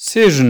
Seja